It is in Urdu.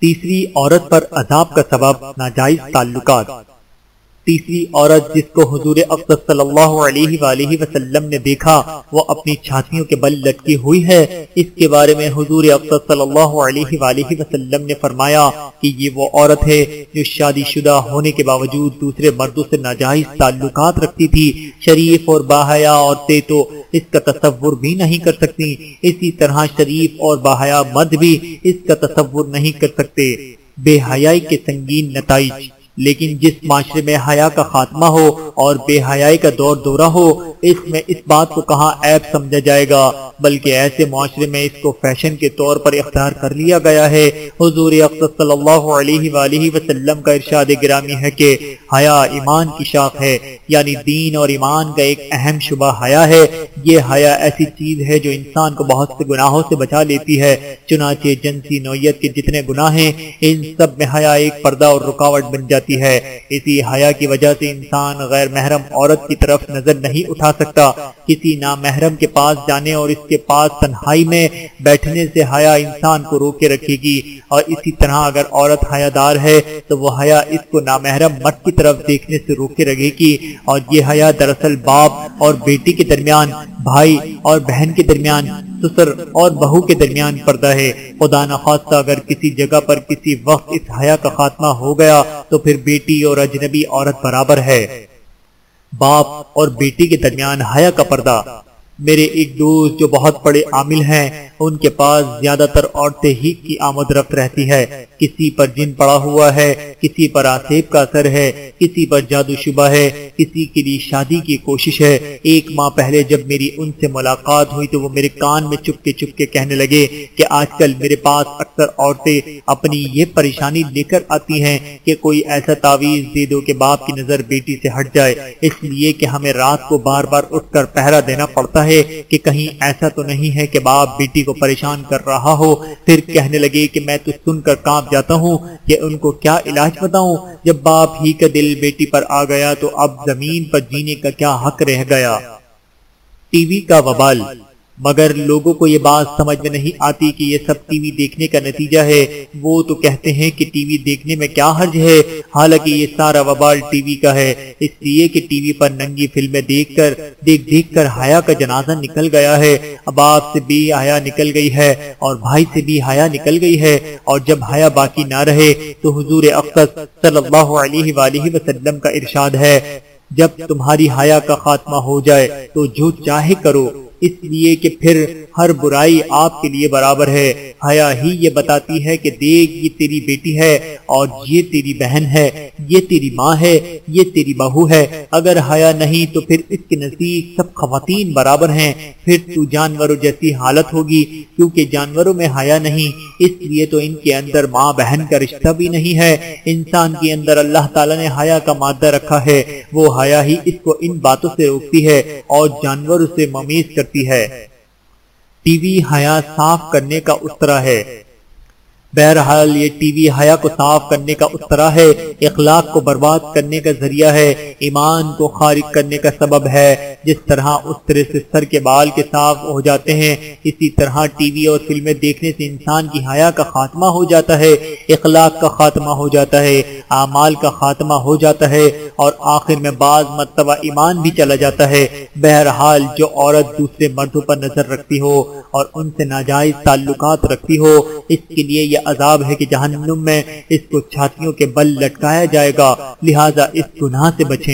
تیسری عورت پر عذاب کا سبب ناجائز تعلقات۔ تیسری عورت جس کو حضور اقدس صلی اللہ علیہ وآلہ وسلم نے دیکھا، وہ اپنی چھاتیوں کے بل لٹکی ہوئی ہے۔ اس کے بارے میں حضور اقدس صلی اللہ علیہ وآلہ وسلم نے فرمایا کہ یہ وہ عورت ہے جو شادی شدہ ہونے کے باوجود دوسرے مردوں سے ناجائز تعلقات رکھتی تھی۔ شریف اور باحیا عورتیں تو اس کا تصور بھی نہیں کر سکتی۔ اسی طرح شریف اور باحیا مرد بھی اس کا تصور نہیں کر سکتے۔ بے حیائی کے سنگین نتائج۔ لیکن جس معاشرے میں حیا کا خاتمہ ہو اور بے حیائی کا دور دورہ ہو، اس میں اس بات کو کہاں عیب سمجھا جائے گا؟ بلکہ ایسے معاشرے میں اس کو فیشن کے طور پر اختیار کر لیا گیا ہے۔ حضور اقصد صلی اللہ علیہ وآلہ وسلم کا ارشاد گرامی ہے کہ حیا ایمان کی شاخ ہے یعنی دین اور ایمان کا ایک اہم شبہ حیا ہے۔ یہ حیا ایسی چیز ہے جو انسان کو بہت سے گناہوں سے بچا لیتی ہے، چنانچہ جنسی نوعیت کے جتنے گناہ ہیں، ان سب میں حیا ایک پردہ اور رکاوٹ بن جاتی ہے۔ اسی حیا کی وجہ سے انسان غیر محرم عورت کی طرف نظر نہیں اٹھا سکتا۔ کسی نامحرم کے پاس جانے اور اس کے پاس تنہائی میں بیٹھنے سے حیا انسان کو روکے رکھے گی۔ اور اسی طرح اگر عورت حیا دار ہے تو وہ حیا اس کو نامحرم مرد کی طرف دیکھنے سے روکے رکھے گی۔ اور یہ حیا دراصل باپ اور بیٹی کے درمیان، بھائی اور بہن کے درمیان، سسر اور بہو کے درمیان پردہ ہے۔ خدا نخواستہ اگر کسی جگہ پر کسی وقت اس حیا کا خاتمہ ہو گیا تو پھر بیٹی اور اجنبی عورت برابر ہے۔ باپ اور بیٹی کے درمیان حیا کا پردہ۔ میرے ایک دوست جو بہت بڑے عامل ہیں، ان کے پاس زیادہ تر عورتیں ہی کی آمد رفت رہتی ہے۔ کسی پر جن پڑا ہوا ہے، کسی پر آسیب کا اثر ہے، کسی پر جادو شبہ ہے، کسی کے لیے شادی کی کوشش ہے۔ ایک ماہ پہلے جب میری ان سے ملاقات ہوئی تو وہ میرے کان میں چپ کے چپ کے کہنے لگے کہ آج کل میرے پاس اکثر عورتیں اپنی یہ پریشانی لے کر آتی ہیں کہ کوئی ایسا تعویذ دے دو کہ باپ کی نظر بیٹی سے ہٹ جائے۔ اس لیے کہ ہمیں رات کو بار بار اٹھ کر پہرا دینا پڑتا ہے کہ کہیں ایسا تو نہیں ہے کہ باپ بیٹی کو پریشان کر رہا ہو۔ پھر کہنے لگے کہ میں تو سن کر کام کانپ جاتا ہوں کہ ان کو کیا علاج بتاؤں؟ جب باپ ہی کا دل بیٹی پر آ گیا تو اب زمین پر جینے کا کیا حق رہ گیا؟ ٹی وی کا وبال مگر لوگوں کو یہ بات سمجھ میں نہیں آتی کہ یہ سب ٹی وی دیکھنے کا نتیجہ ہے۔ وہ تو کہتے ہیں کہ ٹی وی دیکھنے میں کیا حرج ہے۔ حالانکہ یہ سارا وبال ٹی وی کا ہے۔ اس لیے کہ ٹی وی پر ننگی فلمیں دیکھ کر، دیکھ دیکھ کر حیا کا جنازہ نکل گیا ہے۔ اب آپ سے بھی حیا نکل گئی ہے اور بھائی سے بھی حیا نکل گئی ہے۔ اور جب حیا باقی نہ رہے تو حضور اقصد صلی اللہ علیہ وآلہ وسلم کا ارشاد ہے۔ جب تمہاری حیا کا خاتمہ ہو جائے تو جو چاہے کرو۔ اس لیے کہ پھر ہر برائی آپ کے لیے برابر ہے۔ حیا ہی یہ بتاتی ہے کہ دیکھ، یہ تیری بیٹی ہے اور یہ تیری بہن ہے۔ یہ تیری ماں ہے، یہ تیری بہو ہے۔ اگر حیا نہیں تو پھر اس کے نزدیک سب خواتین برابر ہیں۔ پھر تو جانوروں جیسی حالت ہوگی، کیونکہ جانوروں میں حیا نہیں۔ اس لیے تو ان کے اندر ماں بہن کا رشتہ بھی نہیں ہے۔ انسان کے اندر اللہ تعالیٰ نے حیا کا مادہ رکھا ہے۔ وہ حیا ہی اس کو ان باتوں سے روکتی ہے اور جانوروں سے ممیز کرتی ہے۔ ٹی وی حیا صاف کرنے کا اترا ہے۔ بہرحال یہ ٹی وی حیا کو صاف کرنے کا اترا ہے، اخلاق کو برباد کرنے کا ذریعہ ہے، ایمان کو خارج کرنے کا سبب ہے۔ جس طرح اس طرح سے سر کے بال کے صاف ہو جاتے ہیں، اسی طرح ٹی وی اور فلمیں دیکھنے سے انسان کی حیا کا خاتمہ ہو جاتا ہے، اخلاق کا خاتمہ ہو جاتا ہے، اعمال کا خاتمہ ہو جاتا ہے اور آخر میں بعض مرتبہ ایمان بھی چلا جاتا ہے۔ بہرحال جو عورت دوسرے مردوں پر نظر رکھتی ہو اور ان سے ناجائز تعلقات رکھتی ہو، اس کے لیے یہ عذاب ہے کہ جہنم میں اس کو چھاتیوں کے بل لٹکایا جائے گا۔ لہٰذا اس گناہ سے بچیں۔